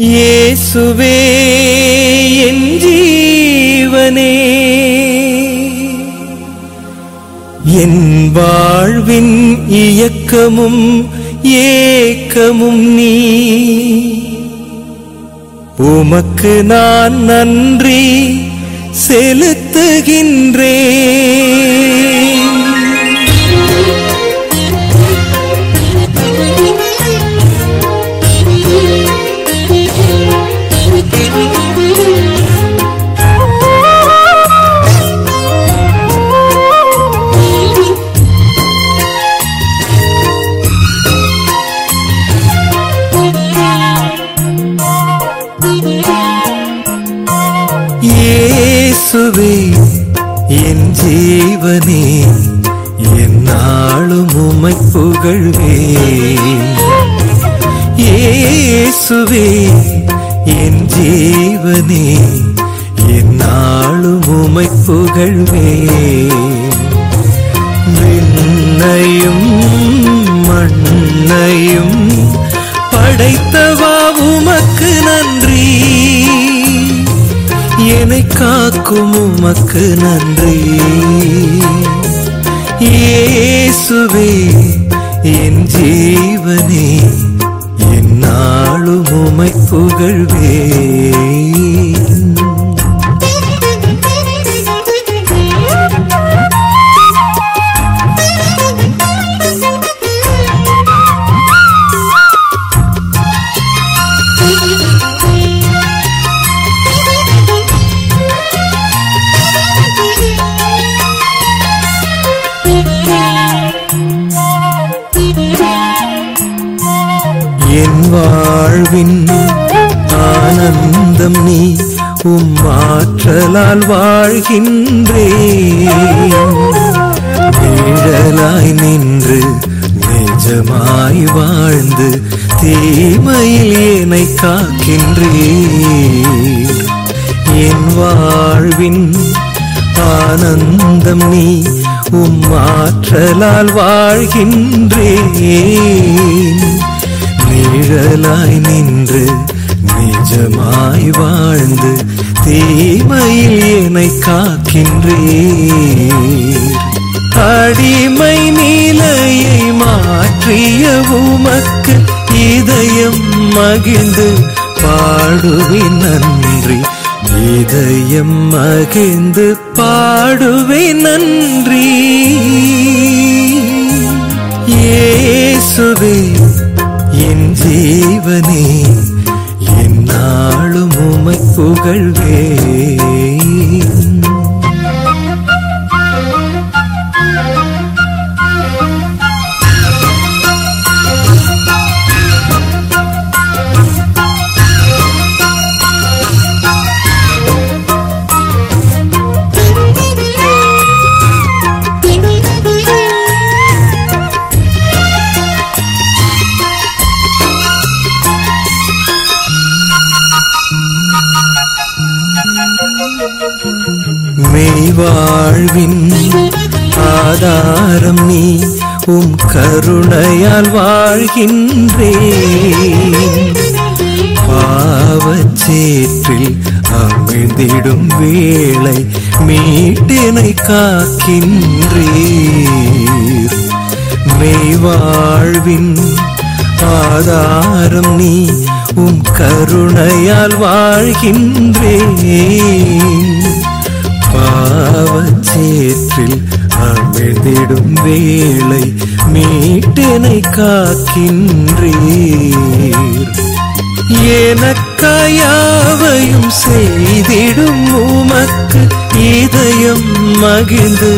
இயேசுவே என் ஜீவனே. என் வாழ்வின் இயக்கமும் ஏக்கமும் நீ. உமக்கு நான் நன்றி செலுத்துகின்றேன். தேவனே என்னாலும் உமை புகழ்வே. இயேசுவே என் ஜீவனே என்னாலும் உமை புகழ்வே. விண்ணையும் மண்ணையும் படைத்தவா உமக்கு நான் என்னை காக்கும் உமக்கு நன்றி. இயேசுவே என் ஜீவனே என் நாளும் உமை புகழ்வே. வாழ்வின் ஆனந்தம் நீ உம்மாற்றலால் வாழ்கின்றேழலாய் நின்று நிஜமாய் வாழ்ந்து தீமையில் என்னை காக்கின்றே. என் வாழ்வின் ஆனந்தம் நீ உம்மாற்றலால் வாழ்கின்றேன் நிழலாய் நின்று நிஜமாய் வாழ்ந்து தீமையில் என்னை காக்கின்றேன் அடிமை நிலையை மாற்றிய உமக்கு இதயம் மகிழ்ந்து பாடுவேன் நன்றி. இதயம் மகிழ்ந்து பாடுவேன் நன்றி. ஏசுவே என் ஜீவனே என் நாளும் உமை புகழ்வே. வாழ்வின் ஆதாரம் நீ உம் கருணையால் வாழ்கின்றே பாவச்சேற்றில் அமிழ்ந்திடும் வேளை மீட்டினை காக்கின்றீர். மெய்வாழ்வின் ஆதாரம் நீ உம் கருணையால் வாழ்கின்றேன். பாவச்சேற்றில் அமிழ்ந்திடும் வேளை மீட்டினை காக்கின்றீர். எனக்காயாவையும் செய்திடும் உமக்கு இதயம் மகிழ்ந்து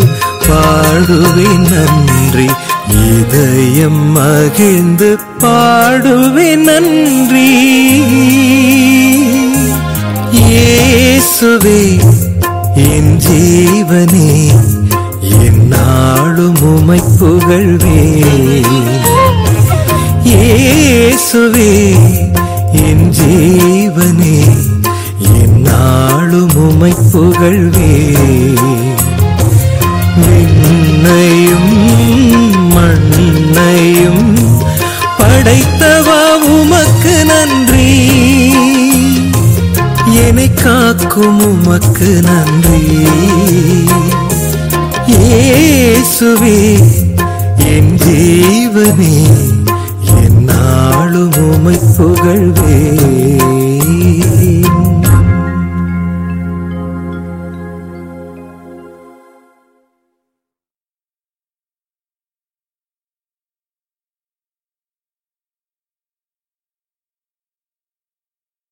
பாடுவேன் நன்றி. இதயம் மகிழ்ந்து பாடுவேன் நன்றி. இயேசுவே தேவனே என்னாலும் உமை புகழ்வே. ஏசுவே என் ஜீவனே என்னாலும் உமை புகழ்வே. விண்ணையும் மண்ணையும் படைத்தவா உமக்கு நன்றி. காக்கும் உமக்கு நன்றி. ஏசுவே என் ஜீவனே என் நாளும் உமை புகழ்வே.